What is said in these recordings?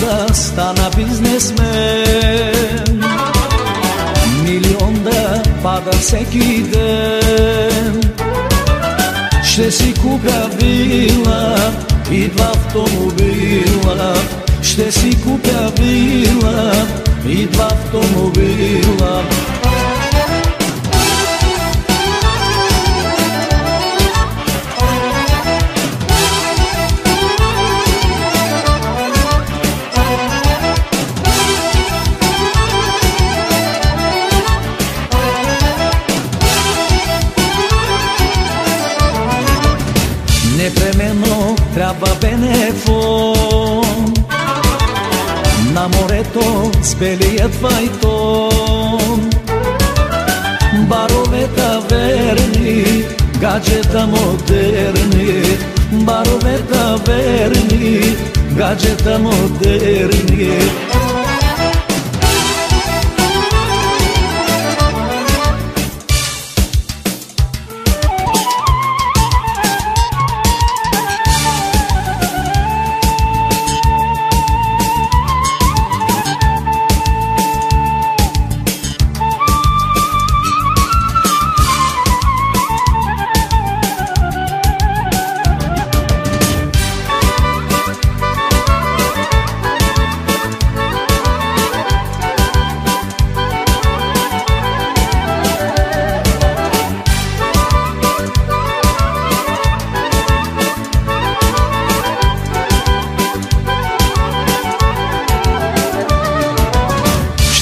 да стана бизнесмен. Милион да пада всеки ден. Ще си купя вила и два автомобила. Ще си купя вила и два автомобила treaba benevol Namore to zbeliet vaj to Barove taverni, gadżeta moderni Barove taverni, gadżeta moderni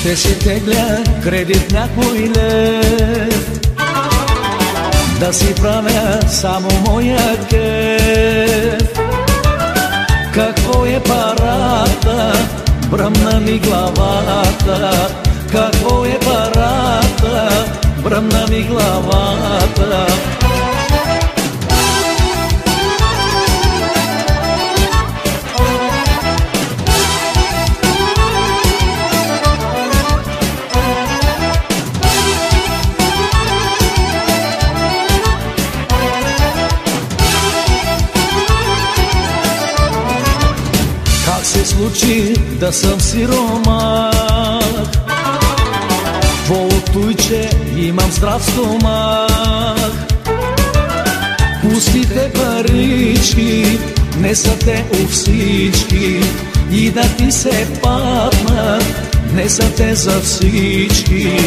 Ще си тегля кредит някой лев Да си правя само моя кеф Какво е парата? Бръмна ми главата Какво е парата? Бръмна ми главата случи да съм сиромах? Той, че имам здрав стомах? Пустите парички, не са те у всички И да ти се паднат, не са те за всички